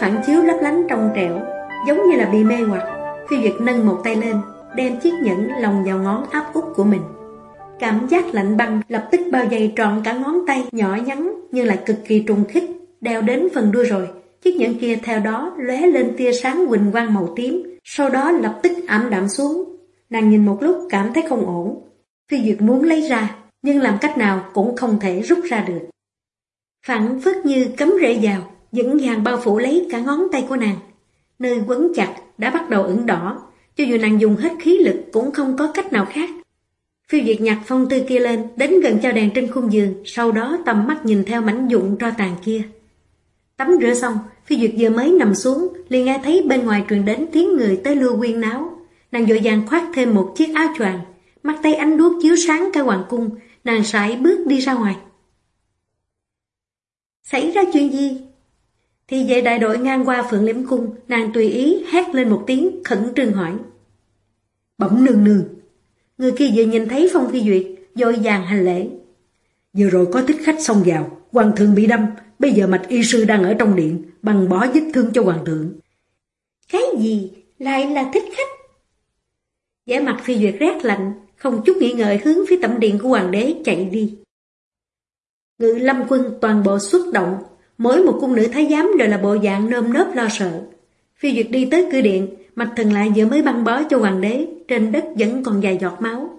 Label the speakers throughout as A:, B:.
A: phản chiếu lấp lánh trong trẻo Giống như là bị mê hoặc Phi Duyệt nâng một tay lên Đem chiếc nhẫn lồng vào ngón áp út của mình Cảm giác lạnh băng lập tức bao dày trọn cả ngón tay nhỏ nhắn nhưng lại cực kỳ trùng khích, đeo đến phần đuôi rồi. Chiếc nhẫn kia theo đó lóe lên tia sáng quỳnh quang màu tím, sau đó lập tức ảm đạm xuống. Nàng nhìn một lúc cảm thấy không ổn. Phi Duyệt muốn lấy ra, nhưng làm cách nào cũng không thể rút ra được. Phản phất như cấm rễ vào, dẫn dàng bao phủ lấy cả ngón tay của nàng. Nơi quấn chặt đã bắt đầu ửng đỏ, cho dù nàng dùng hết khí lực cũng không có cách nào khác. Phiêu Diệt nhặt phong tư kia lên, đến gần cho đèn trên khung giường, sau đó tầm mắt nhìn theo mảnh dụng tro tàn kia. Tắm rửa xong, Phi Duyệt vừa mới nằm xuống, liền nghe thấy bên ngoài truyền đến tiếng người tới lưu quyên náo. Nàng dội dàng khoác thêm một chiếc áo choàng, mắt tay ánh đuốc chiếu sáng cả hoàng cung, nàng sải bước đi ra ngoài. Xảy ra chuyện gì? Thì vệ đại đội ngang qua phượng liễm cung, nàng tùy ý hét lên một tiếng khẩn trương hỏi. Bẩm nương nương, Người kia vừa nhìn thấy Phong Phi Duyệt, dội vàng hành lễ. Vừa rồi có thích khách xông vào, hoàng thượng bị đâm, bây giờ mạch y sư đang ở trong điện, bằng bỏ vết thương cho hoàng thượng. Cái gì? Lại là thích khách? vẻ mặt Phi Duyệt rét lạnh, không chút nghĩ ngợi hướng phía tẩm điện của hoàng đế chạy đi. Ngự lâm quân toàn bộ xuất động, mỗi một cung nữ thái giám đều là bộ dạng nơm nớp lo sợ. Phi Duyệt đi tới cửa điện, Mạch thần lại vừa mới băng bó cho hoàng đế, trên đất vẫn còn vài giọt máu.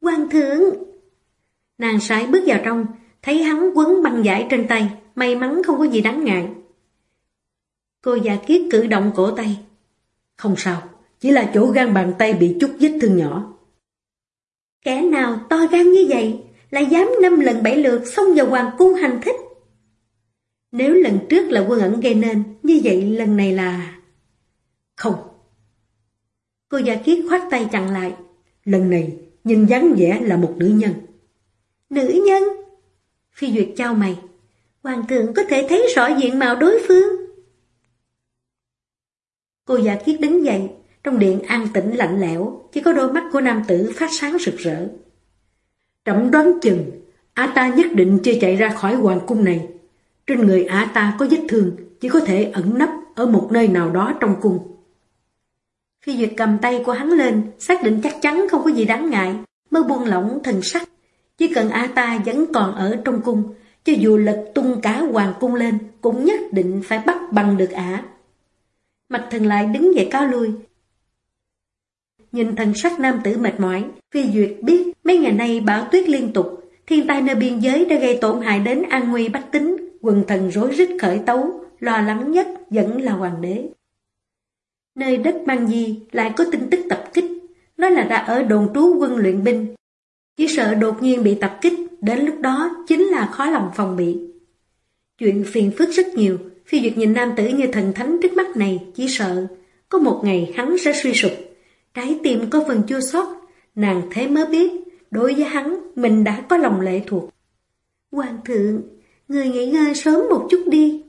A: Hoàng thượng! Nàng sải bước vào trong, thấy hắn quấn băng giải trên tay, may mắn không có gì đáng ngại. Cô già kiết cử động cổ tay. Không sao, chỉ là chỗ gan bàn tay bị chút vết thương nhỏ. Kẻ nào to gan như vậy, lại dám năm lần bảy lượt xông vào hoàng cung hành thích. Nếu lần trước là quân ẩn gây nên, như vậy lần này là... Không. Cô gia kiết khoát tay chặn lại. Lần này, nhìn dáng vẻ là một nữ nhân. Nữ nhân? Phi Duyệt trao mày. Hoàng thượng có thể thấy rõ diện mạo đối phương. Cô gia kiết đứng dậy, trong điện an tĩnh lạnh lẽo, chỉ có đôi mắt của nam tử phát sáng rực rỡ. Trẫm đoán chừng, a ta nhất định chưa chạy ra khỏi hoàng cung này. Trên người a ta có vết thương, chỉ có thể ẩn nấp ở một nơi nào đó trong cung. Khi Duyệt cầm tay của hắn lên, xác định chắc chắn không có gì đáng ngại, mới buông lỏng thần sắc. Chỉ cần A ta vẫn còn ở trong cung, cho dù lật tung cả hoàng cung lên, cũng nhất định phải bắt bằng được ả. Mạch thần lại đứng dậy cao lui. Nhìn thần sắc nam tử mệt mỏi, Phi Duyệt biết mấy ngày nay bão tuyết liên tục, thiên tai nơi biên giới đã gây tổn hại đến an nguy bách tính, quần thần rối rít khởi tấu, lo lắng nhất vẫn là hoàng đế. Nơi đất mang di lại có tin tức tập kích, nói là đã ở đồn trú quân luyện binh. Chỉ sợ đột nhiên bị tập kích, đến lúc đó chính là khó lòng phòng bị. Chuyện phiền phức rất nhiều, phi duyệt nhìn nam tử như thần thánh trước mắt này, chỉ sợ có một ngày hắn sẽ suy sụp. Trái tim có phần chua xót, nàng thế mới biết, đối với hắn mình đã có lòng lệ thuộc. Hoàng thượng, người nghỉ ngơi sớm một chút đi.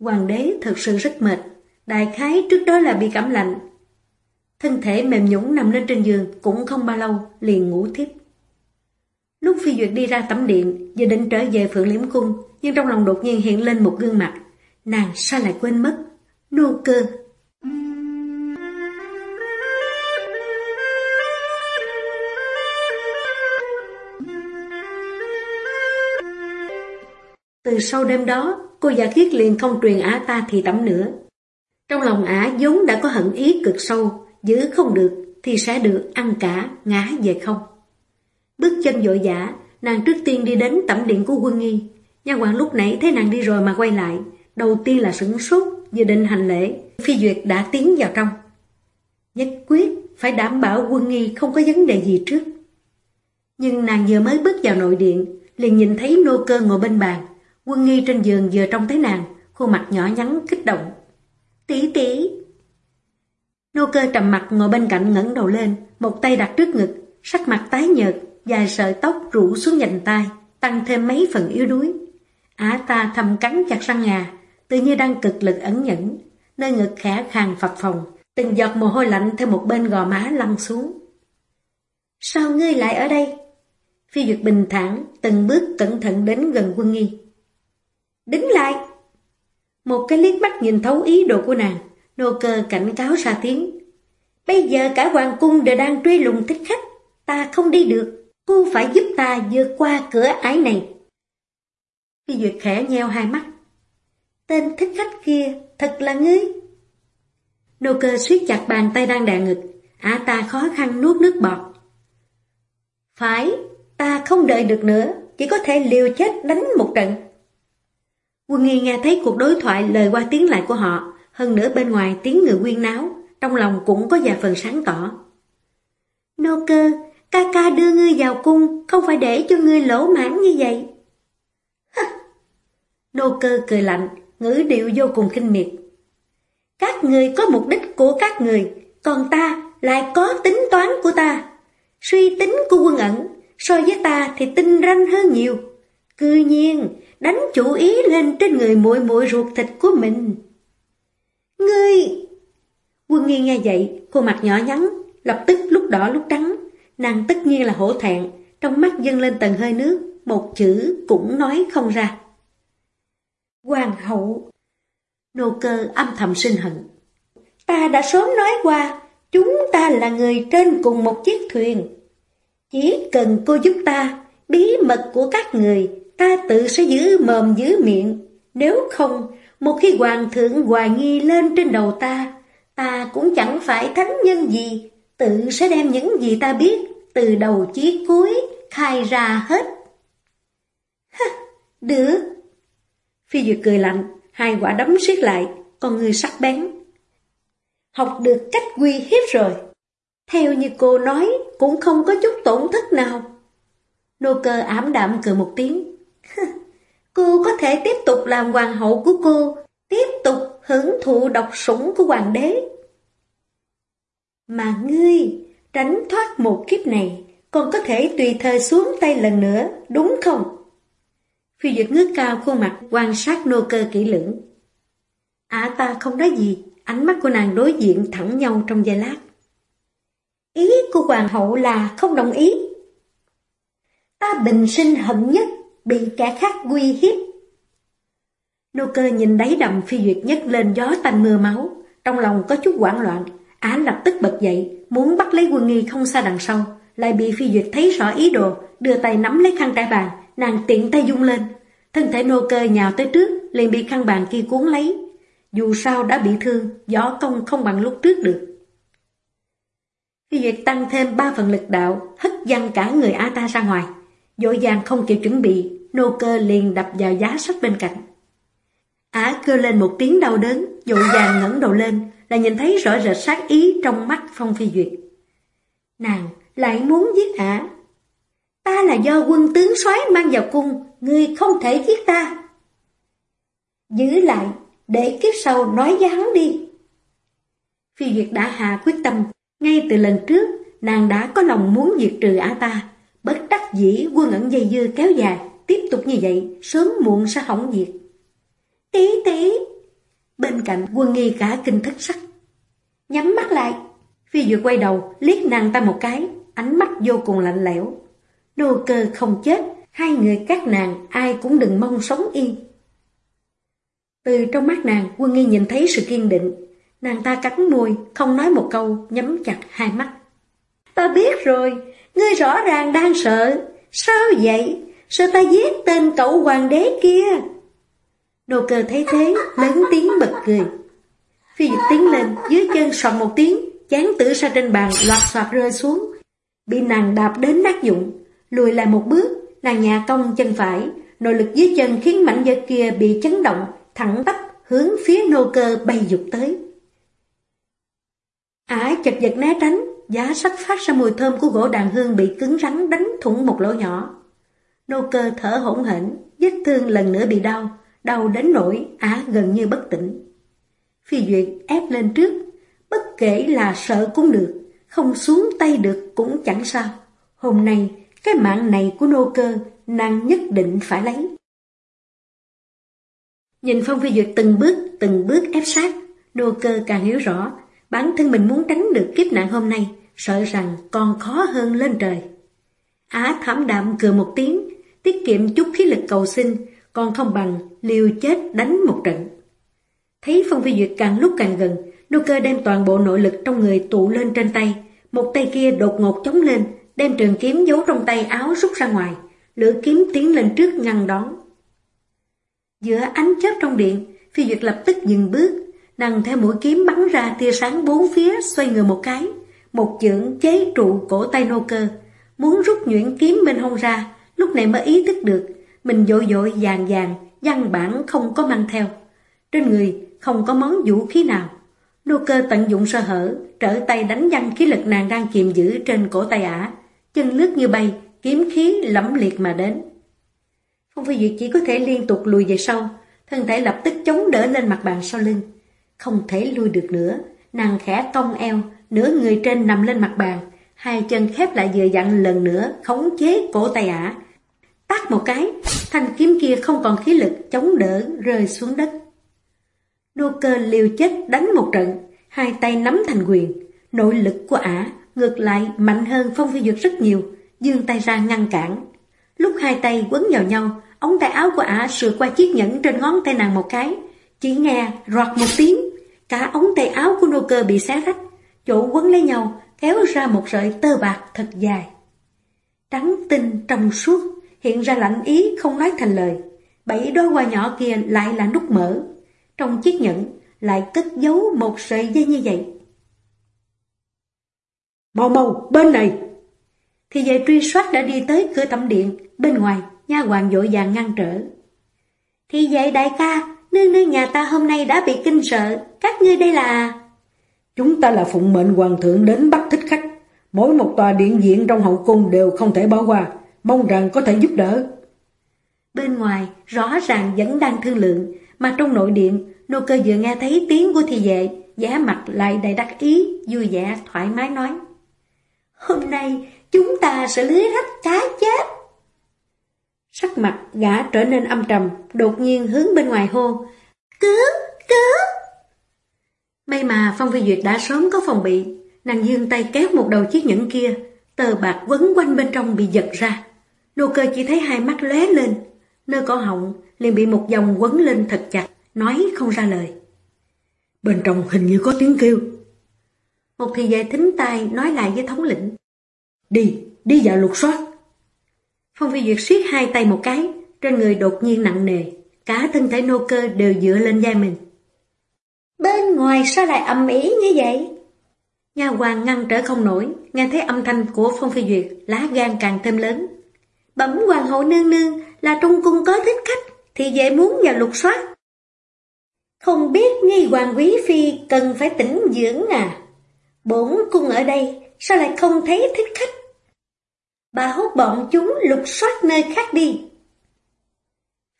A: Hoàng đế thật sự rất mệt, Đại khái trước đó là bị cảm lạnh. Thân thể mềm nhũng nằm lên trên giường cũng không bao lâu liền ngủ thiếp. Lúc Phi Duyệt đi ra tắm điện, giờ định trở về Phượng Liễm Cung, nhưng trong lòng đột nhiên hiện lên một gương mặt. Nàng sao lại quên mất? Nô cơ. Từ sau đêm đó, cô già khiết liền không truyền á ta thì tắm nữa. Trong lòng ả vốn đã có hận ý cực sâu, giữ không được thì sẽ được ăn cả, ngã về không. Bước chân dội dã, nàng trước tiên đi đến tẩm điện của quân nghi. Nha hoàng lúc nãy thấy nàng đi rồi mà quay lại, đầu tiên là sửng sốt, vừa định hành lễ, phi duyệt đã tiến vào trong. Nhất quyết phải đảm bảo quân nghi không có vấn đề gì trước. Nhưng nàng vừa mới bước vào nội điện, liền nhìn thấy nô cơ ngồi bên bàn, quân nghi trên giường vừa trông thấy nàng, khuôn mặt nhỏ nhắn kích động tỷ tỷ. Nô cơ trầm mặt ngồi bên cạnh ngẩng đầu lên, một tay đặt trước ngực, sắc mặt tái nhợt, dài sợi tóc rủ xuống nhành tai, tăng thêm mấy phần yếu đuối. Á ta thầm cắn chặt răng ngà, tự như đang cực lực ẩn nhẫn, nơi ngực khẽ khàng phập phồng, từng giọt mồ hôi lạnh theo một bên gò má lăn xuống. Sao ngươi lại ở đây? Phi Duyệt bình thản, từng bước cẩn thận đến gần quân nghi. Đứng lại! Một cái liếc mắt nhìn thấu ý đồ của nàng, nô cơ cảnh cáo ra tiếng. Bây giờ cả hoàng cung đều đang truy lùng thích khách, ta không đi được, cô phải giúp ta vượt qua cửa ải này. Phi Duyệt khẽ nheo hai mắt. Tên thích khách kia thật là ngươi. Nô cơ suýt chặt bàn tay đang đè ngực, ả ta khó khăn nuốt nước bọt. Phải, ta không đợi được nữa, chỉ có thể liều chết đánh một trận. Quân nghi nghe thấy cuộc đối thoại lời qua tiếng lại của họ, hơn nữa bên ngoài tiếng người quyên náo, trong lòng cũng có vài phần sáng tỏ. Nô cơ, ca ca đưa ngươi vào cung, không phải để cho ngươi lỗ mãn như vậy. Nô cơ cười lạnh, ngữ điệu vô cùng kinh miệt. Các người có mục đích của các người, còn ta lại có tính toán của ta. Suy tính của quân ẩn, so với ta thì tinh ranh hơn nhiều. Cư nhiên, đánh chủ ý lên trên người muội muội ruột thịt của mình. Ngươi... Quân nghi nghe vậy, khuôn mặt nhỏ nhắn, lập tức lúc đỏ lúc trắng. Nàng tất nhiên là hổ thẹn, trong mắt dâng lên tầng hơi nước, một chữ cũng nói không ra. Hoàng hậu Nô cơ âm thầm sinh hận. Ta đã sớm nói qua, chúng ta là người trên cùng một chiếc thuyền. Chỉ cần cô giúp ta, bí mật của các người, ta tự sẽ giữ mồm giữ miệng. Nếu không, một khi hoàng thượng hoài nghi lên trên đầu ta, ta cũng chẳng phải thánh nhân gì, tự sẽ đem những gì ta biết, từ đầu chí cuối, khai ra hết. Hả, được. Phi Duyệt cười lạnh, hai quả đấm siết lại, con người sắc bén. Học được cách quy hiếp rồi. Theo như cô nói, cũng không có chút tổn thất nào. Nô cơ ảm đạm cười một tiếng cô có thể tiếp tục làm hoàng hậu của cô, tiếp tục hưởng thụ độc sủng của hoàng đế. Mà ngươi, tránh thoát một kiếp này, còn có thể tùy thời xuống tay lần nữa, đúng không? Phi Duyệt ngước cao khuôn mặt quan sát nô cơ kỹ lưỡng. À ta không nói gì, ánh mắt của nàng đối diện thẳng nhau trong giây lát. Ý của hoàng hậu là không đồng ý. Ta bình sinh hận nhất, bị kẻ khác uy hiếp. Nô cơ nhìn đáy đầm phi duyệt nhất lên gió tanh mưa máu, trong lòng có chút hoảng loạn, á lập tức bật dậy, muốn bắt lấy quân nghi không xa đằng sau, lại bị phi duyệt thấy rõ ý đồ, đưa tay nắm lấy khăn trải bàn, nàng tiện tay dung lên. Thân thể nô cơ nhào tới trước, liền bị khăn bàn kia cuốn lấy. Dù sao đã bị thương, gió công không bằng lúc trước được. Phi Duyệt tăng thêm ba phần lực đạo, hất văng cả người A ta ra ngoài. Dội dàng không kịp chuẩn bị, nô cơ liền đập vào giá sách bên cạnh. Á kêu lên một tiếng đau đớn, dội dàng ngẩng đầu lên, là nhìn thấy rõ rệt sát ý trong mắt Phong Phi Duyệt. Nàng lại muốn giết ả. Ta là do quân tướng soái mang vào cung, ngươi không thể giết ta. Giữ lại, để kiếp sau nói với hắn đi. Phi Duyệt đã hạ quyết tâm, ngay từ lần trước, nàng đã có lòng muốn diệt trừ ả ta. Bất đắc dĩ quân ẩn dây dưa kéo dài, tiếp tục như vậy, sớm muộn sẽ hỏng diệt. Tí tí! Bên cạnh quân nghi cả kinh thất sắc. Nhắm mắt lại. Phi vừa quay đầu, liếc nàng ta một cái, ánh mắt vô cùng lạnh lẽo. Nô cơ không chết, hai người các nàng ai cũng đừng mong sống yên. Từ trong mắt nàng, quân nghi nhìn thấy sự kiên định. Nàng ta cắn môi, không nói một câu, nhắm chặt hai mắt. Ta biết rồi, ngươi rõ ràng đang sợ. Sao vậy? Sợ ta giết tên cậu hoàng đế kia? Nô cờ thấy thế, lớn tiếng bật cười. Phi dịch tiến lên, dưới chân sọt một tiếng, chán tử ra trên bàn loạt soạt rơi xuống. Bị nàng đạp đến nát dụng, lùi lại một bước, nàng nhà cong chân phải, nội lực dưới chân khiến mảnh vỡ kia bị chấn động, thẳng tắp hướng phía nô cơ bay dục tới. Ả chật vật né tránh, giá sách phát ra mùi thơm của gỗ đàn hương bị cứng rắn đánh thủng một lỗ nhỏ. Nô cơ thở hỗn hển, vết thương lần nữa bị đau, đau đến nỗi á gần như bất tỉnh. Phi Duyệt ép lên trước, bất kể là sợ cũng được, không xuống tay được cũng chẳng sao. Hôm nay, cái mạng này của nô cơ, nàng nhất định phải lấy. Nhìn Phong Phi Duyệt từng bước, từng bước ép sát, nô cơ càng hiểu rõ, bản thân mình muốn tránh được kiếp nạn hôm nay, sợ rằng còn khó hơn lên trời. Á thảm đạm cười một tiếng, tiết kiệm chút khí lực cầu sinh, còn không bằng liều chết đánh một trận. Thấy Phong Phi Duyệt càng lúc càng gần, nô cơ đem toàn bộ nội lực trong người tụ lên trên tay, một tay kia đột ngột chống lên, đem trường kiếm giấu trong tay áo rút ra ngoài, lửa kiếm tiến lên trước ngăn đón. Giữa ánh chớp trong điện, Phi Duyệt lập tức dừng bước, nàng theo mũi kiếm bắn ra tia sáng bốn phía xoay người một cái, một chưởng chế trụ cổ tay nô cơ, muốn rút nhuyễn kiếm bên hông ra, lúc này mới ý thức được, mình dội dội vàng vàng, văn bản không có mang theo. Trên người không có món vũ khí nào. Nô cơ tận dụng sơ hở, trở tay đánh văng khí lực nàng đang kiềm giữ trên cổ tay ả, chân lướt như bay, kiếm khí lẫm liệt mà đến. Phong Phi Duyệt chỉ có thể liên tục lùi về sau, thân thể lập tức chống đỡ lên mặt bàn sau lưng. Không thể lui được nữa, nàng khẽ cong eo, nửa người trên nằm lên mặt bàn, hai chân khép lại vừa dặn lần nữa khống chế cổ tay ả. Tát một cái, thanh kiếm kia không còn khí lực chống đỡ rơi xuống đất. Đô cơ liều chết đánh một trận, hai tay nắm thành quyền, nội lực của ả ngược lại mạnh hơn Phong Phi Duyệt rất nhiều, dương tay ra ngăn cản. Lúc hai tay quấn vào nhau, ống tay áo của ả sượt qua chiếc nhẫn trên ngón tay nàng một cái, chỉ nghe rọt một tiếng, cả ống tay áo của Nuker bị xé rách, chỗ quấn lấy nhau kéo ra một sợi tơ bạc thật dài. Trắng tinh trong suốt, hiện ra lạnh ý không nói thành lời. Bảy đôi hoa nhỏ kia lại là nút mở. Trong chiếc nhẫn lại cất giấu một sợi dây như vậy. Mau mau, bên này! Thì về truy soát đã đi tới cửa tẩm điện, bên ngoài, nha hoàng vội vàng ngăn trở. Thì vậy đại ca, nương nương nhà ta hôm nay đã bị kinh sợ, các ngươi đây là...
B: Chúng ta là phụng mệnh hoàng thượng đến bắt thích khách. Mỗi một tòa điện diện trong hậu cung đều không thể bỏ qua, mong rằng có thể giúp đỡ.
A: Bên ngoài, rõ ràng vẫn đang thương lượng, mà trong nội điện, nô cơ vừa nghe thấy tiếng của thị vệ, giá mặt lại đầy đắc ý, vui vẻ, thoải mái nói. Hôm nay, chúng ta sẽ lưới rách cá chết. Sắc mặt gã trở nên âm trầm, đột nhiên hướng bên ngoài hô. Cứu, cứu! May mà Phong Phi Duyệt đã sớm có phòng bị, nàng dương tay kéo một đầu chiếc nhẫn kia, tờ bạc quấn quanh bên trong bị giật ra. Nô cơ chỉ thấy hai mắt lóe lên, nơi cổ họng liền bị một dòng quấn lên thật chặt, nói không ra lời.
B: Bên trong hình như có tiếng kêu.
A: Một thị vệ thính tai nói lại với thống lĩnh.
B: Đi, đi vào lục soát.
A: Phong Phi Duyệt siết hai tay một cái, trên người đột nhiên nặng nề, cả thân thể nô cơ đều dựa lên vai mình. Bên ngoài sao lại ầm ĩ như vậy? Nhà hoàng ngăn trở không nổi, nghe thấy âm thanh của Phong Phi Duyệt, lá gan càng thêm lớn. Bẩm hoàng hậu nương nương là trong cung có thích khách, thì dễ muốn vào lục soát. Không biết nghi hoàng quý phi cần phải tỉnh dưỡng à? Bốn cung ở đây, sao lại không thấy thích khách? Bà hút bọn chúng lục soát nơi khác đi.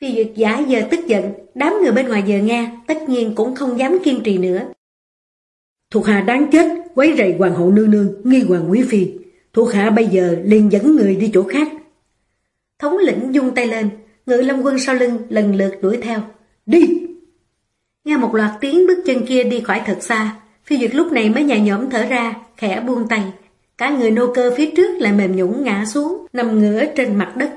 A: Phi Duyệt giả giờ tức giận, đám người bên ngoài giờ nghe, tất nhiên cũng không dám kiên trì nữa.
B: Thuộc hạ đáng chết, quấy rầy hoàng hậu nương nương, nghi hoàng quý phi. Thuộc hạ bây giờ liền dẫn người đi chỗ khác.
A: Thống lĩnh dung tay lên, ngự long quân sau lưng lần lượt đuổi theo.
B: Đi!
A: Nghe một loạt tiếng bước chân kia đi khỏi thật xa, Phi Duyệt lúc này mới nhẹ nhõm thở ra, khẽ buông tay. Cả người nô cơ phía trước lại mềm nhũng ngã xuống, nằm ngửa trên mặt đất.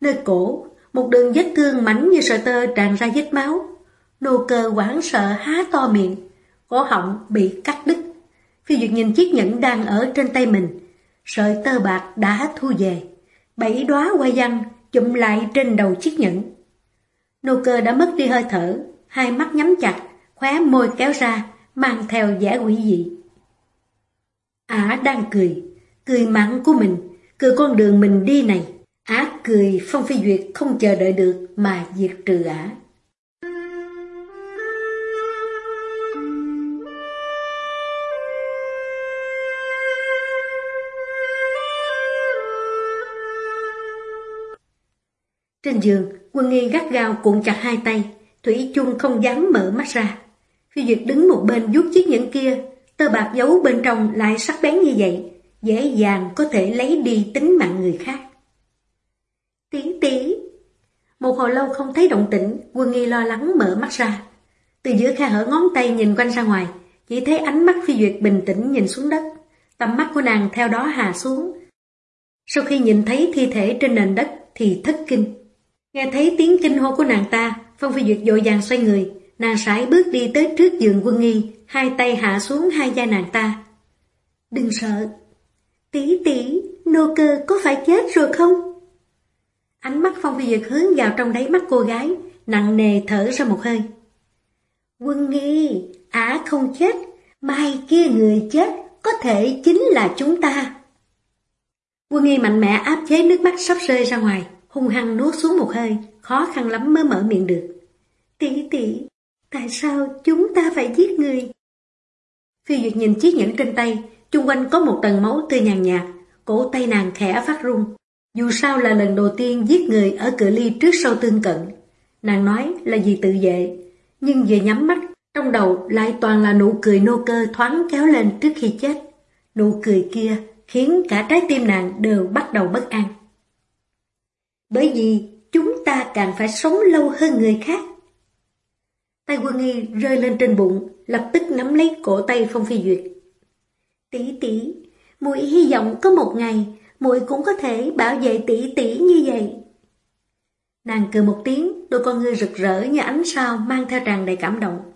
A: Nơi cổ, một đường vết thương mảnh như sợi tơ tràn ra vết máu. Nô cơ hoảng sợ há to miệng, cổ họng bị cắt đứt. Phi Duyệt nhìn chiếc nhẫn đang ở trên tay mình, sợi tơ bạc đã thu về. Bảy đóa hoa văn chụm lại trên đầu chiếc nhẫn. Nô cơ đã mất đi hơi thở, hai mắt nhắm chặt, khóe môi kéo ra, mang theo vẻ quỷ dị. Ả đang cười, cười mặn của mình, cười con đường mình đi này. Á cười Phong Phi Duyệt không chờ đợi được mà diệt trừ ả. Trên giường, quân nghi gắt gao cuộn chặt hai tay, Thủy chung không dám mở mắt ra. Phi Duyệt đứng một bên vuốt chiếc nhẫn kia, Tơ bạc giấu bên trong lại sắc bén như vậy, dễ dàng có thể lấy đi tính mạng người khác. tí tí Một hồi lâu không thấy động tĩnh, quân nghi lo lắng mở mắt ra. Từ giữa khe hở ngón tay nhìn quanh ra ngoài, chỉ thấy ánh mắt phi duyệt bình tĩnh nhìn xuống đất. Tầm mắt của nàng theo đó hạ xuống. Sau khi nhìn thấy thi thể trên nền đất thì thất kinh. Nghe thấy tiếng kinh hô của nàng ta, Phong Phi Duyệt dội vàng xoay người, nàng sải bước đi tới trước giường quân nghi, hai tay hạ xuống hai da nàng ta. Đừng sợ. Tỷ tỷ, nô cơ có phải chết rồi không? Ánh mắt Phong Phi Duyệt hướng vào trong đáy mắt cô gái, nặng nề thở ra một hơi. Quân nghi, á không chết, mai kia người chết có thể chính là chúng ta. Quân nghi mạnh mẽ áp chế nước mắt sắp rơi ra ngoài, hung hăng nuốt xuống một hơi, khó khăn lắm mới mở miệng được. Tỷ tỷ, tại sao chúng ta phải giết người? Phi Duyệt nhìn chiếc nhẫn trên tay, chung quanh có một tầng máu tươi nhàn nhạt, cổ tay nàng khẽ phát run. Dù sao là lần đầu tiên giết người ở cửa ly trước sau tương cận. Nàng nói là vì tự vệ, nhưng vừa nhắm mắt, trong đầu lại toàn là nụ cười nô cơ thoáng kéo lên trước khi chết. Nụ cười kia khiến cả trái tim nàng đều bắt đầu bất an. Bởi vì chúng ta càng phải sống lâu hơn người khác. Tay quân nghi rơi lên trên bụng, lập tức nắm lấy cổ tay Phong Phi Duyệt. Tỷ tỷ, muội hy vọng có một ngày muội cũng có thể bảo vệ tỷ tỷ như vậy. Nàng cười một tiếng, đôi con ngươi rực rỡ như ánh sao mang theo tràn đầy cảm động.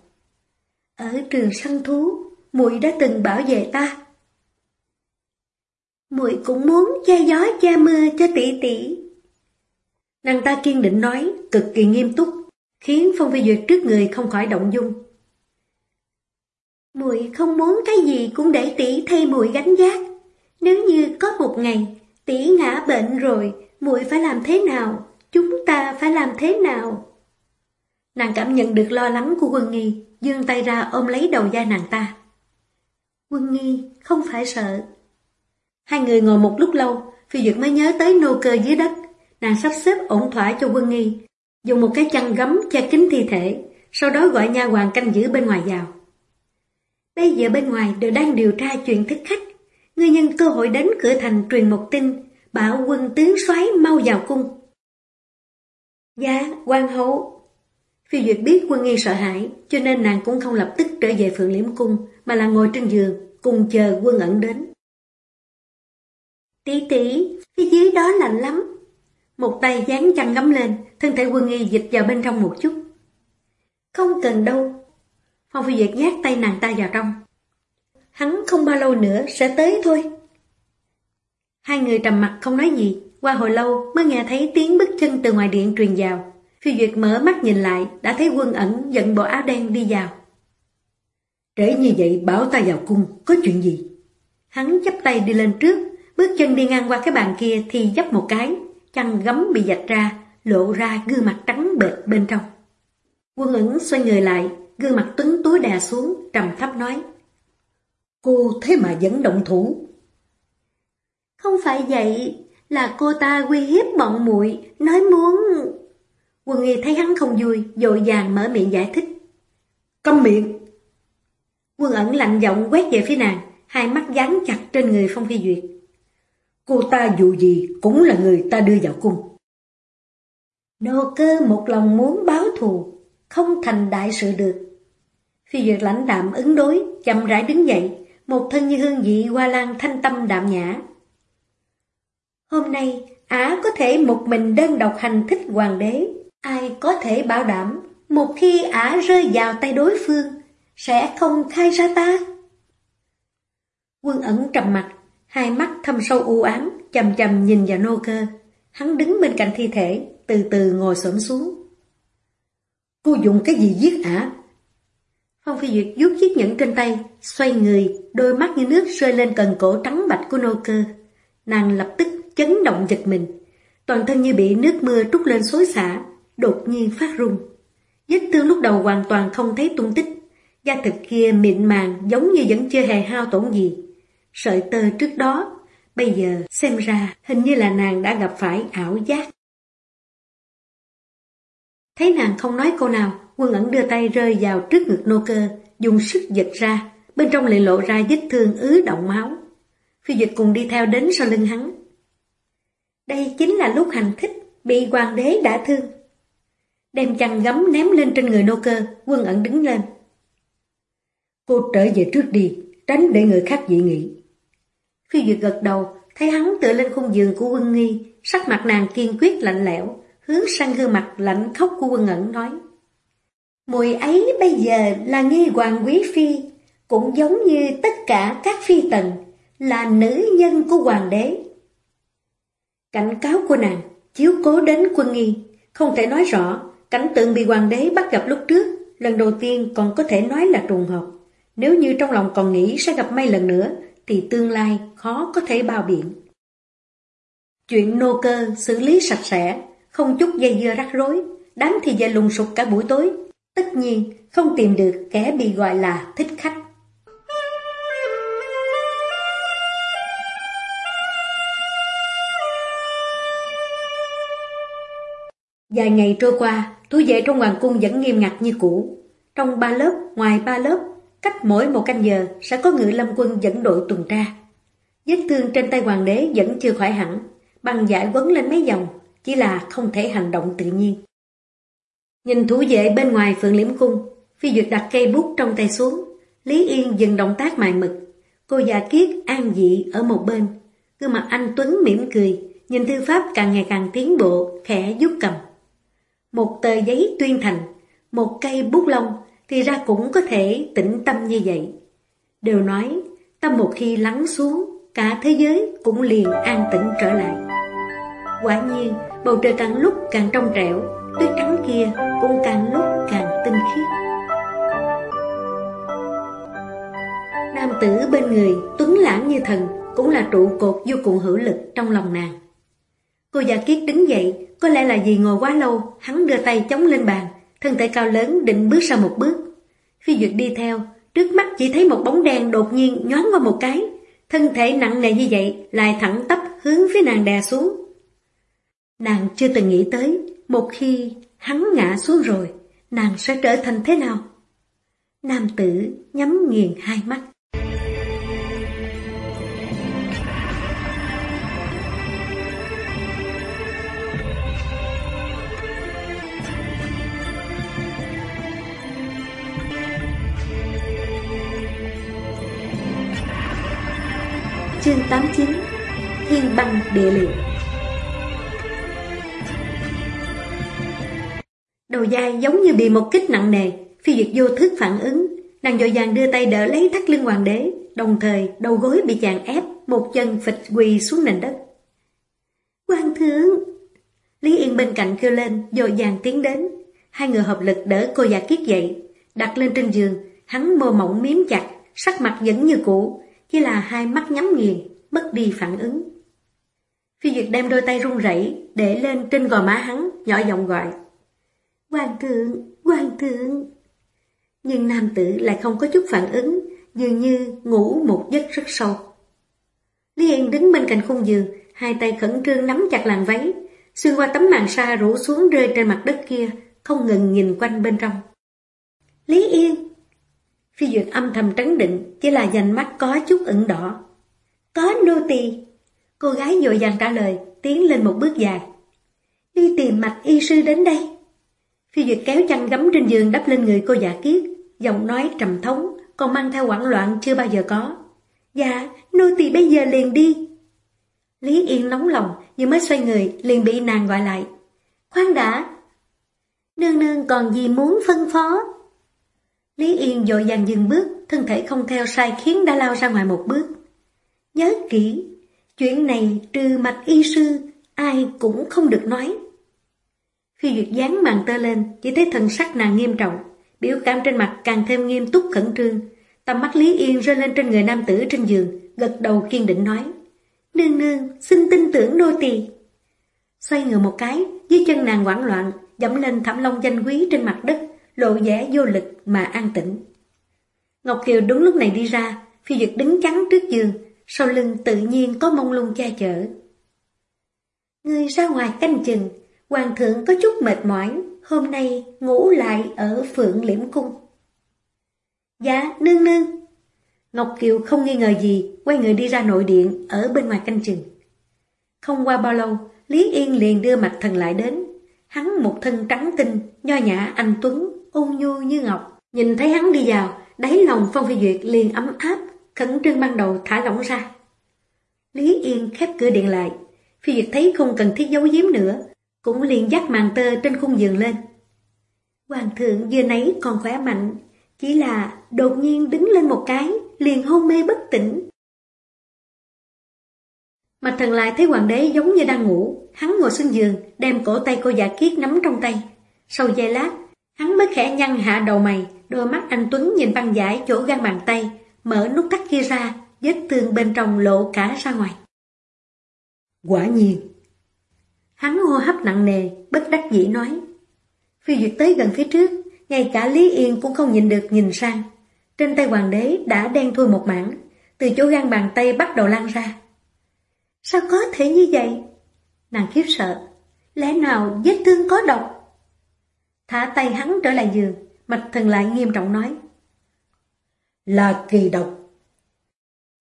A: Ở trường săn thú, muội đã từng bảo vệ ta. Muội cũng muốn che gió che mưa cho tỷ tỷ. Nàng ta kiên định nói, cực kỳ nghiêm túc, khiến Phong Phi Duyệt trước người không khỏi động dung. Muội không muốn cái gì cũng để tỷ thay muội gánh giác. Nếu như có một ngày tỷ ngã bệnh rồi, muội phải làm thế nào? Chúng ta phải làm thế nào? Nàng cảm nhận được lo lắng của quân nghi, dương tay ra ôm lấy đầu da nàng ta. Quân nghi, không phải sợ. Hai người ngồi một lúc lâu, phi duyệt mới nhớ tới nô cơ dưới đất. Nàng sắp xếp ổn thỏa cho quân nghi, dùng một cái chăn gấm che kín thi thể, sau đó gọi nha hoàng canh giữ bên ngoài vào. Bây giờ bên ngoài đều đang điều tra chuyện thích khách. người nhân cơ hội đến cửa thành truyền một tin, bảo quân tướng soái mau vào cung. Dạ, quan hậu. Phi Duyệt biết quân nghi sợ hãi, cho nên nàng cũng không lập tức trở về Phượng Liễm Cung, mà là ngồi trên giường, cùng chờ quân ẩn đến. Tỷ tỷ, phía dưới đó lạnh lắm. Một tay dán chăn gắm lên, thân thể quân y dịch vào bên trong một chút. Không cần đâu. Phong Phi Duyệt nhát tay nàng ta vào trong. Hắn không bao lâu nữa sẽ tới thôi. Hai người trầm mặt không nói gì, qua hồi lâu mới nghe thấy tiếng bước chân từ ngoài điện truyền vào. Phi Duyệt mở mắt nhìn lại, đã thấy quân ẩn dẫn bộ áo đen đi vào. Trễ như vậy bảo ta vào cung, có chuyện gì? Hắn chắp tay đi lên trước, bước chân đi ngang qua cái bàn kia thì dấp một cái, chăn gấm bị dạch ra, lộ ra gương mặt trắng bệt bên trong. Quân ẩn xoay người lại, gương mặt tuấn túi đè xuống, trầm thấp nói. Cô thế mà vẫn động thủ. Không phải vậy, là cô ta uy hiếp bọn muội nói muốn... Quân nghi thấy hắn không vui, dội vàng mở miệng giải thích. Câm miệng! Quân ẩn lạnh giọng quét về phía nàng, hai mắt dán chặt trên người Phong Phi Duyệt. Cô ta dù gì cũng là người ta đưa vào cung. Nô cơ một lòng muốn báo thù, không thành đại sự được. Phi Duyệt lãnh đạm ứng đối, chậm rãi đứng dậy, một thân như hương vị hoa lan thanh tâm đạm nhã. Hôm nay, Á có thể một mình đơn độc hành thích hoàng đế. Ai có thể bảo đảm, một khi Á rơi vào tay đối phương, sẽ không khai ra ta? Quân ẩn trầm mặt, hai mắt thâm sâu u ám, chầm chầm nhìn vào nô cơ. Hắn đứng bên cạnh thi thể, từ từ ngồi xổm xuống. Cô dùng cái gì giết ả? Phong Phi Duyệt vuốt chiếc nhẫn trên tay, xoay người, đôi mắt như nước rơi lên cần cổ trắng bạch của nô cơ. Nàng lập tức chấn động giật mình. Toàn thân như bị nước mưa trút lên xối xả, đột nhiên phát run. Vết thương lúc đầu hoàn toàn không thấy tung tích, da thịt kia mịn màng giống như vẫn chưa hề hao tổn gì. Sợi tơ trước đó, bây giờ xem ra hình như là nàng đã gặp phải ảo giác. Thấy nàng không nói câu nào, quân ẩn đưa tay rơi vào trước ngực nô cơ, dùng sức giật ra, bên trong lại lộ ra vết thương ứ động máu. Phi Duyệt cùng đi theo đến sau lưng hắn. Đây chính là lúc hành thích, bị hoàng đế đã thương. Đem chăn gấm ném lên trên người nô cơ, quân ẩn đứng lên.
B: Cô trở về trước đi, tránh để người khác dị nghị.
A: Phi Duyệt gật đầu, thấy hắn tựa lên khung giường của quân nghi, sắc mặt nàng kiên quyết lạnh lẽo, hướng sang gương mặt lạnh khóc của quân ẩn nói. Mùi ấy bây giờ là nghi hoàng quý phi, cũng giống như tất cả các phi tần, là nữ nhân của hoàng đế. Cảnh cáo của nàng, chiếu cố đến quân nghi, không thể nói rõ, cảnh tượng bị hoàng đế bắt gặp lúc trước, lần đầu tiên còn có thể nói là trùng hợp. Nếu như trong lòng còn nghĩ sẽ gặp may lần nữa, thì tương lai khó có thể bao biện. Chuyện nô cơ xử lý sạch sẽ, không chút dây dưa rắc rối, đám thì giờ lùng sục cả buổi tối, tất nhiên không tìm được kẻ bị gọi là thích khách. Vài ngày trôi qua, túi vệ trong hoàng cung vẫn nghiêm ngặt như cũ. Trong ba lớp, ngoài ba lớp, cách mỗi một canh giờ sẽ có ngự lâm quân dẫn đội tuần tra. Vết thương trên tay hoàng đế vẫn chưa khỏi hẳn, bằng giải quấn lên mấy vòng, chỉ là không thể hành động tự nhiên. Nhìn thủ vệ bên ngoài phượng liễm cung, phi duyệt đặt cây bút trong tay xuống, Lý Yên dừng động tác mài mực. Cô già kiết an dị ở một bên, gương mặt anh Tuấn mỉm cười, nhìn thư pháp càng ngày càng tiến bộ, khẽ giúp cầm. Một tờ giấy tuyên thành, một cây bút lông, thì ra cũng có thể tĩnh tâm như vậy. Đều nói, tâm một khi lắng xuống, cả thế giới cũng liền an tĩnh trở lại. Quả nhiên, bầu trời càng lúc càng trong trẻo, tuyết trắng kia cũng càng lúc càng tinh khiết. Nam tử bên người, tuấn lãng như thần, cũng là trụ cột vô cùng hữu lực trong lòng nàng. Cô già kiết đứng dậy, có lẽ là vì ngồi quá lâu, hắn đưa tay chống lên bàn, thân thể cao lớn định bước ra một bước. Phi Duyệt đi theo, trước mắt chỉ thấy một bóng đen đột nhiên nhoáng qua một cái, thân thể nặng nề như vậy lại thẳng tắp hướng phía nàng đè xuống. Nàng chưa từng nghĩ tới, một khi hắn ngã xuống rồi, nàng sẽ trở thành thế nào? Nam tử nhắm nghiền hai mắt. Chương 89 Thiên băng địa liệt Đầu dai giống như bị một kích nặng nề, phi duyệt vô thức phản ứng. Nàng dội dàng đưa tay đỡ lấy thắt lưng hoàng đế, đồng thời đầu gối bị chàng ép, một chân phịch quỳ xuống nền đất. Quan thướng! Lý Yên bên cạnh kêu lên, dội dàng tiến đến. Hai người hợp lực đỡ cô già kiết dậy, đặt lên trên giường, hắn môi mỏng miếm chặt, sắc mặt vẫn như cũ, chỉ là hai mắt nhắm nghiền, mất đi phản ứng. Phi Duyệt đem đôi tay run rẩy để lên trên gò má hắn, nhỏ giọng gọi. Hoàng thượng, hoàng thượng. Nhưng nam tử lại không có chút phản ứng, dường như ngủ một giấc rất sâu. Lý Yên đứng bên cạnh khung giường, hai tay khẩn trương nắm chặt làn váy, xuyên qua tấm màn sa rủ xuống rơi trên mặt đất kia, không ngừng nhìn quanh bên trong. Lý Yên! Phi Duyệt âm thầm trấn định, chỉ là dành mắt có chút ửng đỏ. Có nô tỳ. Cô gái dội dàng trả lời, tiến lên một bước dài. Đi tìm mạch y sư đến đây. Phi Duyệt kéo chăn gấm trên giường đắp lên người cô giả kiết, giọng nói trầm thống, còn mang theo quảng loạn chưa bao giờ có. Dạ, nô tỳ bây giờ liền đi. Lý Yên nóng lòng, nhưng mới xoay người, liền bị nàng gọi lại. Khoan đã! Nương nương còn gì muốn phân phó? Lý Yên dội dàng dừng bước, thân thể không theo sai khiến đã lao ra ngoài một bước. Nhớ kỹ, chuyện này trừ mạch y sư, ai cũng không được nói. Phi Duyệt dán màn tơ lên, chỉ thấy thần sắc nàng nghiêm trọng, biểu cảm trên mặt càng thêm nghiêm túc khẩn trương. Tầm mắt Lý Yên rơi lên trên người nam tử trên giường, gật đầu kiên định nói. Nương nương, xin tin tưởng nô tỳ. Xoay người một cái, dưới chân nàng hoảng loạn, dẫm lên thảm long danh quý trên mặt đất, lộ vẻ vô lực mà an tĩnh. Ngọc Kiều đúng lúc này đi ra, Phi Duyệt đứng chắn trước giường, sau lưng tự nhiên có mông lung che chở. Người ra ngoài canh chừng, Hoàng thượng có chút mệt mỏi, hôm nay ngủ lại ở Phượng Liễm Cung. Dạ, nương nương. Ngọc Kiều không nghi ngờ gì, quay người đi ra nội điện ở bên ngoài canh chừng. Không qua bao lâu, Lý Yên liền đưa mặt thần lại đến. Hắn một thân trắng tinh, nho nhã anh Tuấn, ôn nhu như ngọc. Nhìn thấy hắn đi vào, đáy lòng Phong Phi Duyệt liền ấm áp, khẩn trương ban đầu thả lỏng ra. Lý Yên khép cửa điện lại, Phi Duyệt thấy không cần thiết giấu giếm nữa, cũng liền dắt màn tơ trên khung giường lên. Hoàng thượng vừa nãy còn khỏe mạnh, chỉ là đột nhiên đứng lên một cái, liền hôn mê bất tỉnh. Mạch thần lại thấy hoàng đế giống như đang ngủ, hắn ngồi xuống giường, đem cổ tay cô giả kiết nắm trong tay. Sau giây lát, hắn mới khẽ nhăn hạ đầu mày, đôi mắt anh Tuấn nhìn băng giải chỗ gan bàn tay, mở nút thắt kia ra, vết thương bên trong lộ cả ra ngoài.
B: Quả nhiên.
A: Hắn hô hấp nặng nề, bất đắc dĩ nói. Phi Duyệt tới gần phía trước, ngay cả Lý Yên cũng không nhìn được nhìn sang. Trên tay hoàng đế đã đen thui một mảng, từ chỗ gan bàn tay bắt đầu lan ra. Sao có thể như vậy? Nàng khiếp sợ. Lẽ nào vết thương có độc? Thả tay hắn trở lại giường, mạch thần lại nghiêm trọng nói.
B: Là kỳ độc.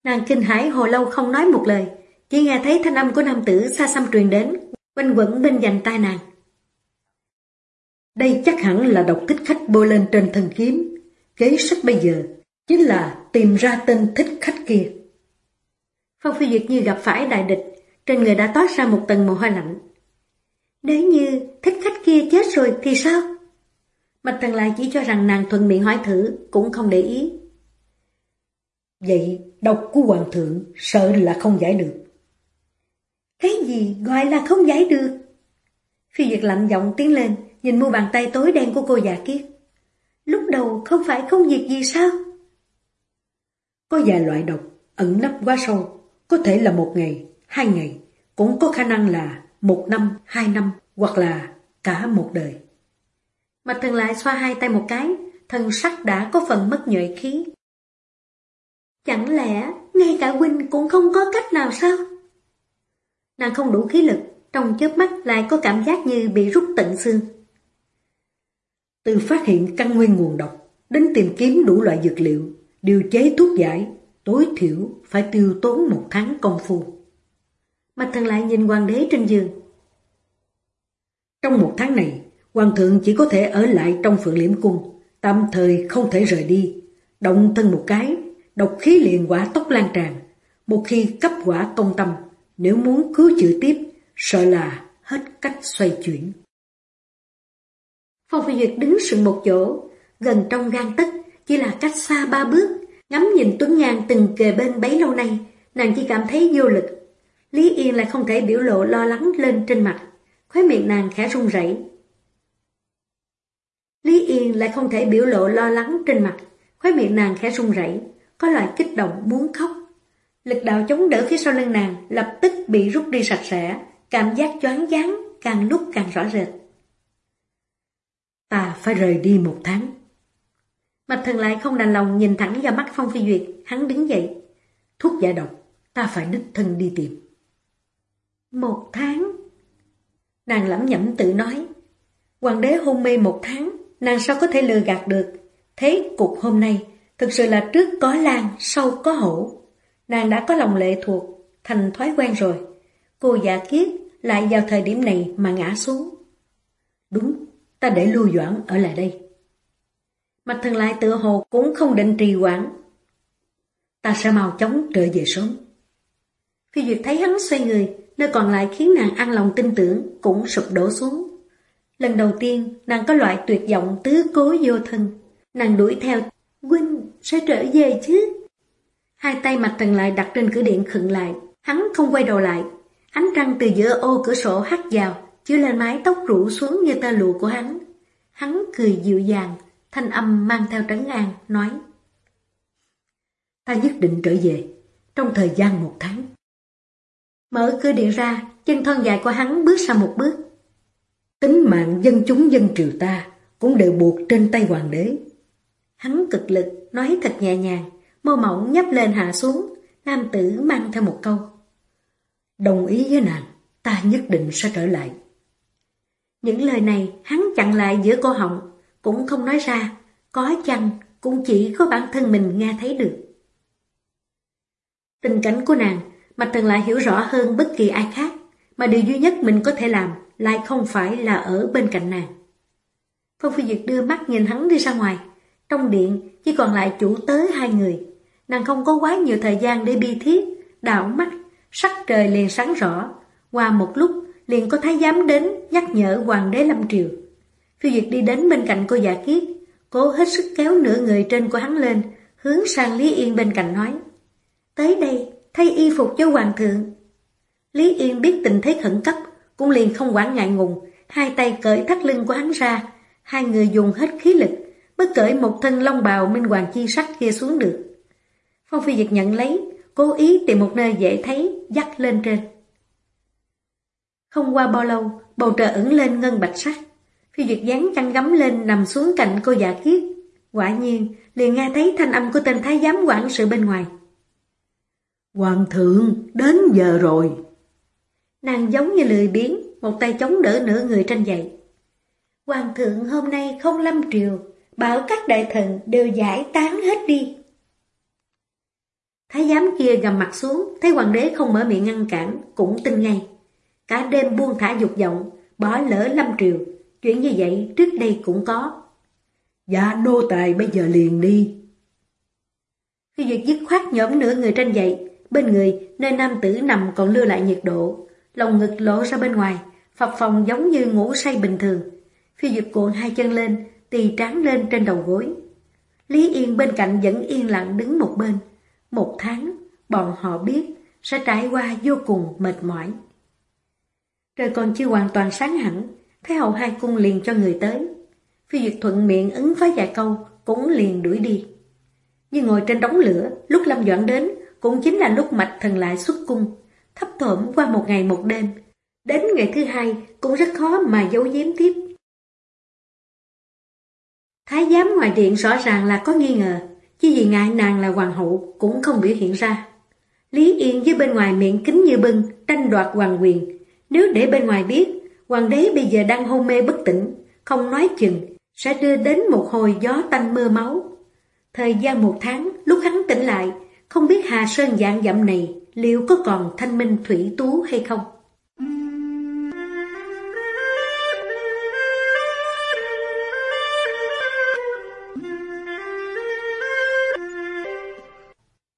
A: Nàng kinh hãi hồi lâu không nói một lời, chỉ nghe thấy thanh âm của nam tử xa xăm truyền đến, quanh quẩn bên dành tai nàng.
B: Đây chắc hẳn là độc thích khách bôi lên trên thần kiếm. Kế sách bây giờ chính là tìm ra tên thích khách kia.
A: Phong Phi Duyệt như gặp phải đại địch, trên người đã toát ra một tầng mồ hôi lạnh. Nếu như thích khách kia chết rồi thì sao? Mạch Thần lại chỉ cho rằng nàng thuận miệng hỏi thử, cũng không để ý.
B: Vậy độc của hoàng thượng sợ là không giải được.
A: Cái gì gọi là không giải được? Phi Duyệt lạnh giọng tiến lên, nhìn mu bàn tay tối đen của cô già kia Lúc đầu không phải không việc gì sao?
B: Có vài loại độc ẩn nấp quá sâu, có thể là một ngày, hai ngày, cũng có khả năng là một năm, hai năm, hoặc là cả một đời.
A: Mạch thần lại xoa hai tay một cái, thần sắc đã có phần mất nhuệ khí. Chẳng lẽ ngay cả huynh cũng không có cách nào sao? Nàng không đủ khí lực, trong chớp mắt lại có cảm giác như bị rút tận xương.
B: Từ phát hiện căn nguyên nguồn độc, đến tìm kiếm đủ loại dược liệu, điều chế thuốc giải, tối thiểu phải tiêu tốn một tháng công phu.
A: Mạch thần lại nhìn hoàng đế trên giường.
B: Trong một tháng này, hoàng thượng chỉ có thể ở lại trong phượng liễm cung, tạm thời không thể rời đi. Động thân một cái, độc khí liền quả tốc lan tràn. Một khi cấp quả công tâm, nếu muốn cứu chữa tiếp, sợ là hết cách xoay chuyển.
A: Phong Phi Duyệt đứng sừng một chỗ, gần trong gan tức, chỉ là cách xa ba bước, ngắm nhìn Tuấn Nhan từng kề bên bấy lâu nay, nàng chỉ cảm thấy vô lực. Lý Yên lại không thể biểu lộ lo lắng lên trên mặt, khóe miệng nàng khẽ run rẩy. Lý Yên lại không thể biểu lộ lo lắng trên mặt, khóe miệng nàng khẽ run rẩy, có loại kích động muốn khóc. Lực đạo chống đỡ phía sau lưng nàng lập tức bị rút đi sạch sẽ, cảm giác choáng váng càng lúc càng rõ rệt.
B: Ta phải rời đi một tháng.
A: Mạch thần lại không đành lòng nhìn thẳng vào mắt Phong Phi Duyệt, hắn đứng dậy.
B: Thuốc giải độc, ta phải đích thân đi tìm.
A: Một tháng? Nàng lẩm nhẩm tự nói. Hoàng đế hôn mê một tháng, nàng sao có thể lừa gạt được. Thế cục hôm nay, thực sự là trước có lan, sau có hổ. Nàng đã có lòng lệ thuộc, thành thói quen rồi. Cô giả kiết lại vào thời điểm này mà ngã xuống.
B: Đúng, ta để lưu doãn ở lại đây.
A: Mạch thần lại tự hồ cũng không định trì quản.
B: Ta sẽ mau chóng trở về sớm.
A: Phi Duyệt thấy hắn xoay người, nơi còn lại khiến nàng ăn lòng tin tưởng, cũng sụp đổ xuống. Lần đầu tiên, nàng có loại tuyệt vọng tứ cố vô thân. Nàng đuổi theo, Huynh sẽ trở về chứ? Hai tay mặt thần lại đặt trên cửa điện khựng lại, hắn không quay đầu lại. Ánh trăng từ giữa ô cửa sổ hắt vào, chiếu lên mái tóc rủ xuống như tơ lụa của hắn. Hắn cười dịu dàng, thanh âm mang theo trấn an, nói
B: Ta nhất định trở về, trong thời gian một tháng.
A: Mở cửa điện ra, chân thân dài của hắn bước sang một bước.
B: Tính mạng dân chúng dân triều ta cũng đều buộc trên tay hoàng đế.
A: Hắn cực lực, nói thật nhẹ nhàng, mơ mỏng nhấp lên hạ xuống, nam tử mang theo một câu.
B: Đồng ý với nàng, ta nhất định sẽ trở lại.
A: Những lời này hắn chặn lại giữa cô họng, cũng không nói ra, có chăng cũng chỉ có bản thân mình nghe thấy được. Tình cảnh của nàng, mà Thần lại hiểu rõ hơn bất kỳ ai khác, mà điều duy nhất mình có thể làm lại không phải là ở bên cạnh nàng. Phong Phi Duyệt đưa mắt nhìn hắn đi ra ngoài. Trong điện chỉ còn lại chủ tới hai người. Nàng không có quá nhiều thời gian để bi thiết, đảo mắt, sắc trời liền sáng rõ. Qua một lúc liền có thái giám đến nhắc nhở hoàng đế Lâm Triều. Phi Duyệt đi đến bên cạnh cô giả kiết, cố hết sức kéo nửa người trên của hắn lên, hướng sang Lý Yên bên cạnh nói. Tới đây, thay y phục cho hoàng thượng. Lý Yên biết tình thế khẩn cấp, cũng liền không quản ngại ngùng, hai tay cởi thắt lưng của hắn ra, hai người dùng hết khí lực, mới cởi một thân long bào minh hoàng chi sắc kia xuống được. Phong Phi Duyệt nhận lấy, cố ý tìm một nơi dễ thấy, dắt lên trên. Không qua bao lâu, bầu trời ẩn lên ngân bạch sắc. Phi Duyệt dán chăn gấm lên nằm xuống cạnh cô giả kiết. Quả nhiên, liền nghe thấy thanh âm của tên thái giám quản sự bên ngoài.
B: Hoàng thượng, đến giờ rồi.
A: Nàng giống như lười biếng, một tay chống đỡ nửa người tranh dậy. Hoàng thượng hôm nay không lâm triều, bảo các đại thần đều giải tán hết đi. Thái giám kia gầm mặt xuống, thấy hoàng đế không mở miệng ngăn cản, cũng tin ngay. Cả đêm buông thả dục vọng, bỏ lỡ lâm triều, chuyện như vậy trước đây cũng có.
B: Dạ nô tài bây giờ liền đi.
A: Khi Duyệt dứt khoát nhóm nửa người tranh dậy, bên người nơi nam tử nằm còn lưu lại nhiệt độ, lòng ngực lộ ra bên ngoài, phập phòng giống như ngủ say bình thường. Phi Duyệt cuộn hai chân lên, tì tráng lên trên đầu gối. Lý Yên bên cạnh vẫn yên lặng đứng một bên. Một tháng, bọn họ biết sẽ trải qua vô cùng mệt mỏi. Trời còn chưa hoàn toàn sáng hẳn, Thái hậu hai cung liền cho người tới. Phi Duyệt thuận miệng ứng phá vài câu, cũng liền đuổi đi. Như ngồi trên đống lửa, lúc Lâm Doãn đến, cũng chính là lúc mạch thần lại xuất cung. Thấp thỏm qua một ngày một đêm. Đến ngày thứ hai, cũng rất khó mà giấu giếm tiếp. Thái giám ngoài điện rõ ràng là có nghi ngờ, chỉ vì ngại nàng là hoàng hậu cũng không biểu hiện ra. Lý Yên với bên ngoài miệng kính như bưng, tranh đoạt hoàng quyền. Nếu để bên ngoài biết, hoàng đế bây giờ đang hôn mê bất tỉnh, không nói chừng, sẽ đưa đến một hồi gió tanh mưa máu. Thời gian một tháng, lúc hắn tỉnh lại, không biết Hà Sơn dạng dặm này liệu có còn thanh minh thủy tú hay không.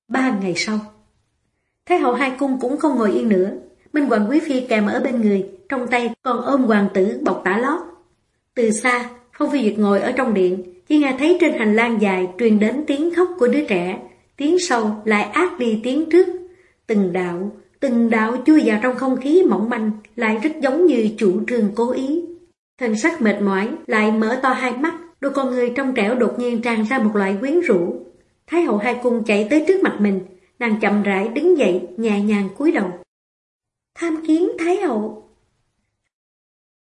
A: Ba ngày sau, Thái hậu hai cung cũng không ngồi yên nữa. Minh Hoàng Quý Phi kèm ở bên người, trong tay còn ôm hoàng tử bọc tả lót. Từ xa, Phong Phi Duyệt ngồi ở trong điện, chỉ nghe thấy trên hành lang dài truyền đến tiếng khóc của đứa trẻ, tiếng sau lại ác đi tiếng trước. Từng đạo, từng đạo chui vào trong không khí mỏng manh, lại rất giống như chủ trương cố ý. Thần sắc mệt mỏi, lại mở to hai mắt, đôi con người trong trẻo đột nhiên tràn ra một loại quyến rũ. Thái hậu hai cung chạy tới trước mặt mình, nàng chậm rãi đứng dậy, nhẹ nhàng cúi đầu. Tham kiến Thái hậu.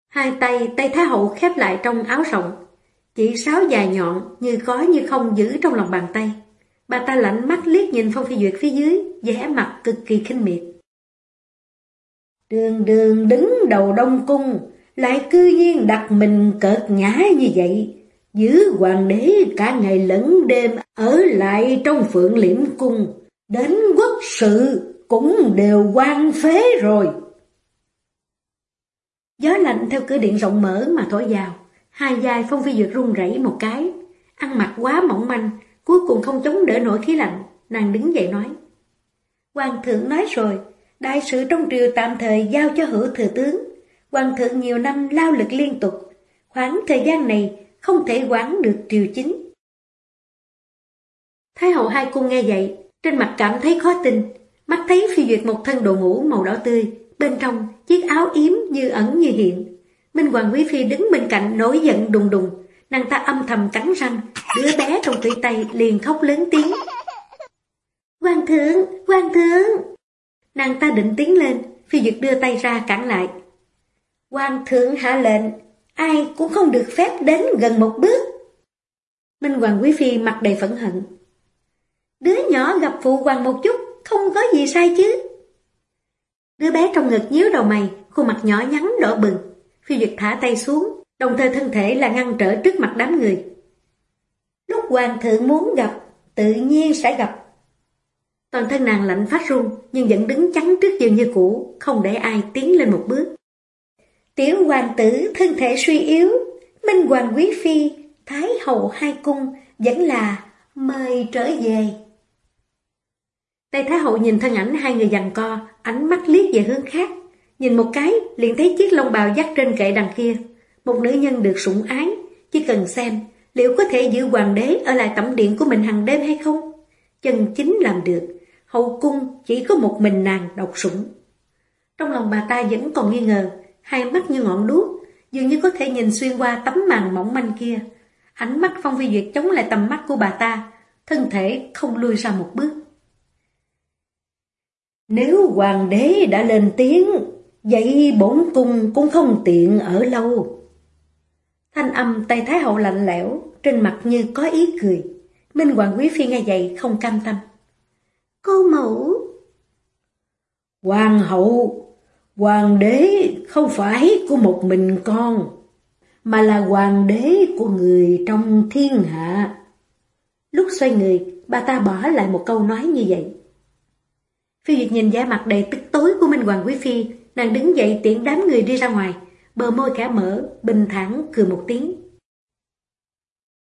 A: Hai tay, tay Thái hậu khép lại trong áo rộng, chỉ sáo dài nhọn như có như không giữ trong lòng bàn tay. Bà ta lạnh mắt liếc nhìn Phong Phi Duyệt phía dưới, vẻ mặt cực kỳ khinh miệt. Đường đường đứng đầu đông cung, lại cư nhiên đặt mình cợt nhã như vậy, giữ hoàng đế cả ngày lẫn đêm ở lại trong phượng liễm cung, đến quốc sự cũng đều quan phế rồi. Gió lạnh theo cửa điện rộng mở mà thổi vào, hai vai Phong Phi Duyệt run rẩy một cái, ăn mặc quá mỏng manh, cuối cùng không chống đỡ nổi khí lạnh, nàng đứng dậy nói. Hoàng thượng nói rồi, đại sự trong triều tạm thời giao cho hữu thừa tướng. Hoàng thượng nhiều năm lao lực liên tục, khoảng thời gian này không thể quản được triều chính. Thái hậu hai cung nghe vậy, trên mặt cảm thấy khó tin, mắt thấy phi duyệt một thân đồ ngủ màu đỏ tươi, bên trong chiếc áo yếm như ẩn như hiện. Minh Hoàng Quý Phi đứng bên cạnh nổi giận đùng đùng, nàng ta âm thầm cắn răng, đứa bé trong tủy tay liền khóc lớn tiếng. Quan thượng, quan thượng! Nàng ta định tiến lên, phi duyệt đưa tay ra cản lại. Quan thượng hạ lệnh, ai cũng không được phép đến gần một bước. Minh Hoàng Quý Phi mặt đầy phẫn hận. Đứa nhỏ gặp phụ hoàng một chút, không có gì sai chứ. Đứa bé trong ngực nhíu đầu mày, khuôn mặt nhỏ nhắn đỏ bừng. Phi Duyệt thả tay xuống, đồng thời thân thể là ngăn trở trước mặt đám người. Lúc hoàng thượng muốn gặp, tự nhiên sẽ gặp. Toàn thân nàng lạnh phát run, nhưng vẫn đứng chắn trước giường như cũ, không để ai tiến lên một bước. Tiểu hoàng tử thân thể suy yếu, Minh Hoàng Quý Phi, Thái Hậu Hai Cung vẫn là mời trở về. Tây Thái Hậu nhìn thân ảnh hai người dằn co, ánh mắt liếc về hướng khác. Nhìn một cái, liền thấy chiếc lông bào dắt trên kệ đằng kia. Một nữ nhân được sủng ái, chỉ cần xem liệu có thể giữ hoàng đế ở lại tẩm điện của mình hàng đêm hay không. Chân chính làm được, hậu cung chỉ có một mình nàng độc sủng. Trong lòng bà ta vẫn còn nghi ngờ, hai mắt như ngọn đuốc, dường như có thể nhìn xuyên qua tấm màn mỏng manh kia. Ánh mắt Phong Phi Duyệt chống lại tầm mắt của bà ta, thân thể không lui ra một bước. Nếu hoàng đế đã lên tiếng, vậy bổn cung cũng không tiện ở lâu. Thanh âm tay Thái Hậu lạnh lẽo, trên mặt như có ý cười. Minh Hoàng Quý Phi nghe vậy không cam tâm. Cô mẫu! Hoàng hậu, hoàng đế không phải của một mình con, mà là hoàng đế của người trong thiên hạ. Lúc xoay người, bà ta bỏ lại một câu nói như vậy. Phi Duyệt nhìn da mặt đầy tức tối của Minh Hoàng Quý Phi, nàng đứng dậy tiện đám người đi ra ngoài, bờ môi cả mở, bình thản cười một tiếng.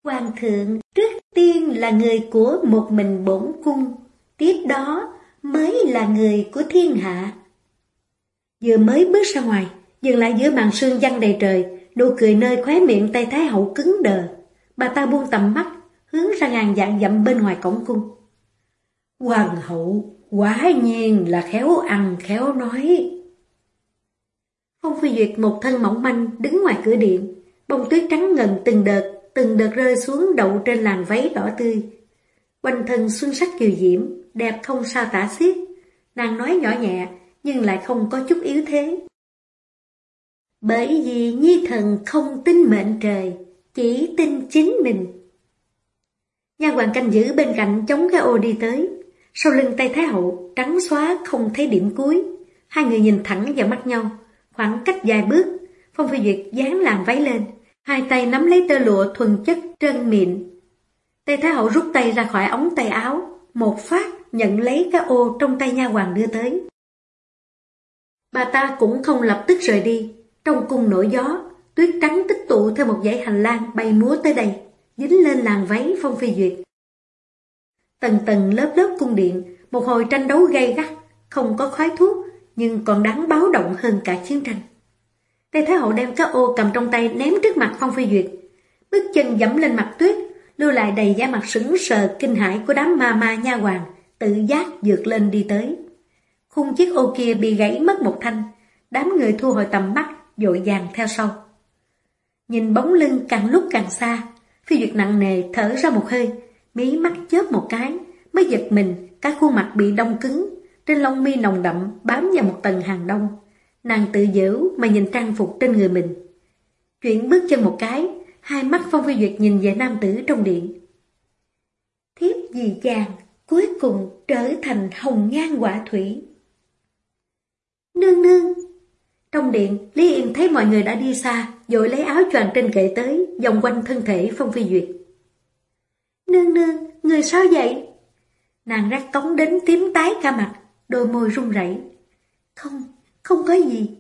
A: Hoàng thượng trước tiên là người của một mình bổn cung, tiếp đó mới là người của thiên hạ. Vừa mới bước ra ngoài, dừng lại giữa màn sương văng đầy trời, nụ cười nơi khóe miệng tay Thái Hậu cứng đờ. Bà ta buông tầm mắt, hướng ra ngàn dạng dặm bên ngoài cổng cung. Hoàng hậu, quả nhiên là khéo ăn khéo nói. Phong Phi Duyệt một thân mỏng manh đứng ngoài cửa điện, bông tuyết trắng ngần từng đợt, từng đợt rơi xuống đậu trên làn váy đỏ tươi. Quanh thân xuân sắc kiều diễm, đẹp không sao tả xiết. Nàng nói nhỏ nhẹ, nhưng lại không có chút yếu thế. Bởi vì Nhi thần không tin mệnh trời, chỉ tin chính mình. Nha hoàng canh giữ bên cạnh chống cái ô đi tới. Sau lưng tay Thái Hậu, trắng xóa không thấy điểm cuối. Hai người nhìn thẳng vào mắt nhau, khoảng cách dài bước. Phong Phi Duyệt dán làn váy lên, hai tay nắm lấy tơ lụa thuần chất trơn mịn. Tay Thái Hậu rút tay ra khỏi ống tay áo, một phát nhận lấy cái ô trong tay nha hoàng đưa tới. Bà ta cũng không lập tức rời đi, trong cung nổi gió, tuyết trắng tích tụ theo một dãy hành lang bay múa tới đây, dính lên làn váy Phong Phi Duyệt. Tầng tầng lớp lớp cung điện, một hồi tranh đấu gay gắt, không có khói thuốc, nhưng còn đáng báo động hơn cả chiến tranh. Tây Thái Hậu đem cái ô cầm trong tay ném trước mặt Phong Phi Duyệt. Bước chân dẫm lên mặt tuyết, lưu lại đầy da mặt sững sờ kinh hãi của đám ma ma nha hoàng, tự giác dược lên đi tới. Khung chiếc ô kia bị gãy mất một thanh, đám người thu hồi tầm mắt, dội dàng theo sau. Nhìn bóng lưng càng lúc càng xa, Phi Duyệt nặng nề thở ra một hơi, mí mắt chớp một cái, mới giật mình, cả khuôn mặt bị đông cứng, trên lông mi nồng đậm bám vào một tầng hàng đông. Nàng tự giễu mà nhìn trang phục trên người mình. Chuyển bước chân một cái, hai mắt Phong Phi Duyệt nhìn về nam tử trong điện. Thiếp dì dàng, cuối cùng trở thành hồng nhan quả thủy. Nương nương! Trong điện, Lý Yên thấy mọi người đã đi xa, rồi lấy áo choàng trên kệ tới, vòng quanh thân thể Phong Phi Duyệt. Nương nương, người sao vậy? Nàng rắc cống đến tím tái cả mặt, đôi môi run rẩy. Không, không có gì.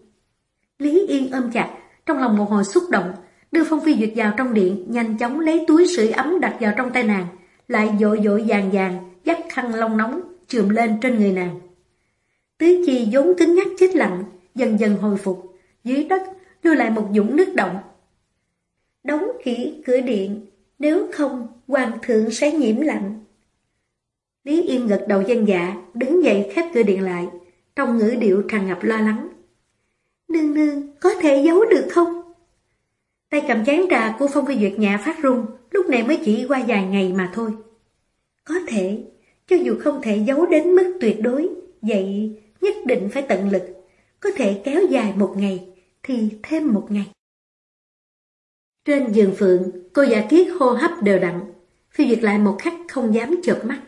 A: Lý Yên ôm chặt, trong lòng một hồi xúc động, đưa Phong Phi Duyệt vào trong điện, nhanh chóng lấy túi sưởi ấm đặt vào trong tay nàng, lại dội dội vàng vàng, dắt khăn lông nóng, chườm lên trên người nàng. Tứ chi vốn cứng nhắc chết lặng, dần dần hồi phục, dưới đất đưa lại một dũng nước động. Đóng kỹ cửa điện, nếu không, hoàng thượng sẽ nhiễm lạnh. Lý Yên gật đầu dân dạ, đứng dậy khép cửa điện lại, trong ngữ điệu tràn ngập lo lắng. Nương nương, có thể giấu được không? Tay cầm chén trà của Phong Phi Duyệt nhã phát run, lúc này mới chỉ qua vài ngày mà thôi. Có thể, cho dù không thể giấu đến mức tuyệt đối, vậy nhất định phải tận lực. Có thể kéo dài một ngày, thì thêm một ngày. Trên giường phượng, cô giả kiết hô hấp đều đặn, Phi Duyệt lại một khắc không dám chợp mắt.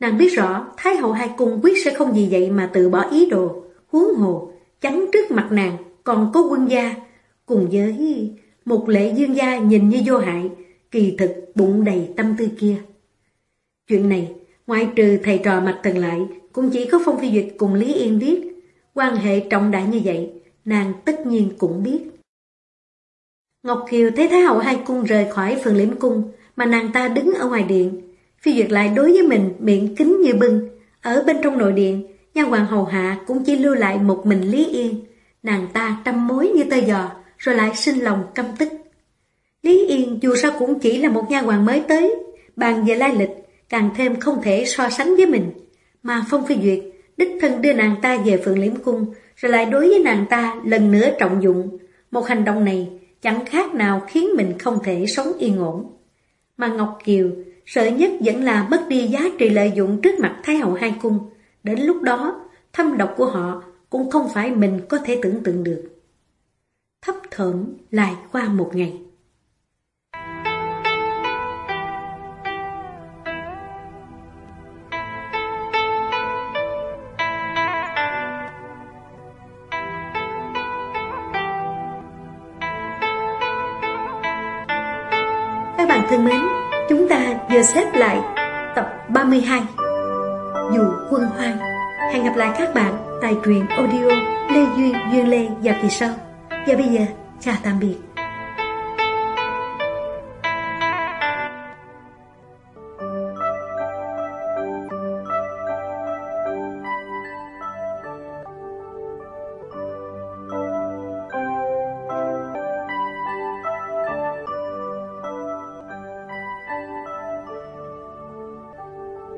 A: Nàng biết rõ Thái hậu hai cung quyết sẽ không gì vậy mà từ bỏ ý đồ, huống hồ, chắn trước mặt nàng còn có quân gia, cùng với một lệ dương gia nhìn như vô hại, kỳ thực bụng đầy tâm tư kia. Chuyện này, Ngoại trừ thầy trò mặt tần lại, cũng chỉ có Phong Phi Duyệt cùng Lý Yên biết. Quan hệ trọng đại như vậy, nàng tất nhiên cũng biết. Ngọc Kiều thấy Thái hậu hai cung rời khỏi phường liễm cung, mà nàng ta đứng ở ngoài điện. Phi Duyệt lại đối với mình miệng kính như bưng. Ở bên trong nội điện, nha hoàng hầu hạ cũng chỉ lưu lại một mình Lý Yên. Nàng ta trăm mối như tơ giò, rồi lại sinh lòng căm tức. Lý Yên dù sao cũng chỉ là một nha hoàng mới tới, bàn về lai lịch, càng thêm không thể so sánh với mình. Mà Phong Phi Duyệt, đích thân đưa nàng ta về Phượng Liễm Cung, rồi lại đối với nàng ta lần nữa trọng dụng. Một hành động này chẳng khác nào khiến mình không thể sống yên ổn. Mà Ngọc Kiều sợ nhất vẫn là mất đi giá trị lợi dụng trước mặt Thái hậu hai cung. Đến lúc đó, thâm độc của họ cũng không phải mình có thể tưởng tượng được. Thấp thởm lại qua một ngày. Giờ xếp lại tập 32 Dù quân hoang Hẹn gặp lại các bạn tại truyện audio Lê Duyên Duyên Lê và kỳ sau Và bây giờ, chào tạm biệt.